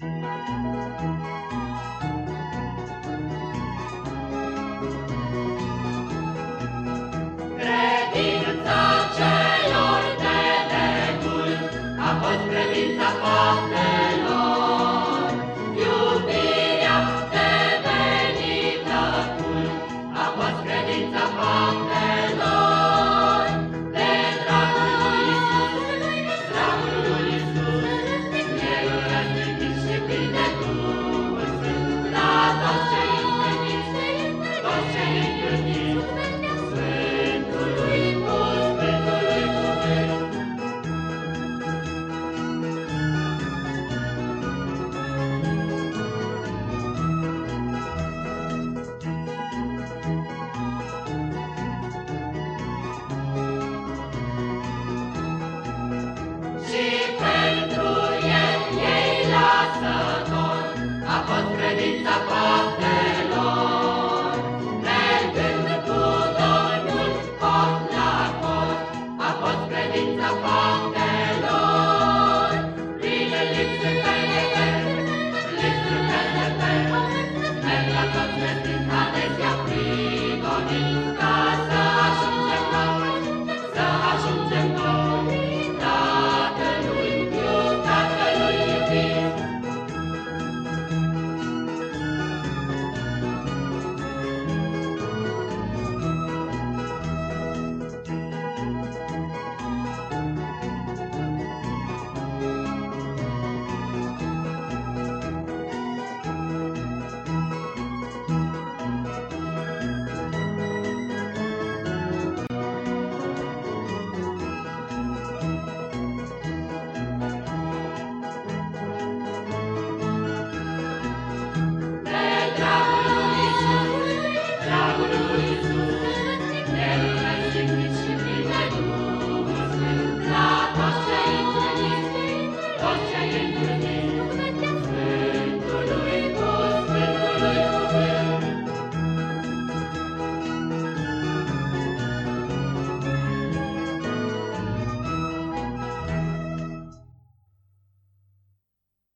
Credința credința faptelor, mergând cu Domnul cot la cot, a fost credința faptelor, prin lipsă pe nefer, merg la tot